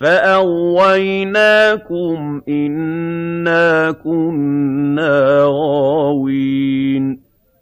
فَأَغْوَيْنَاكُمْ إِنَّا كُنَّا غَاوِينَ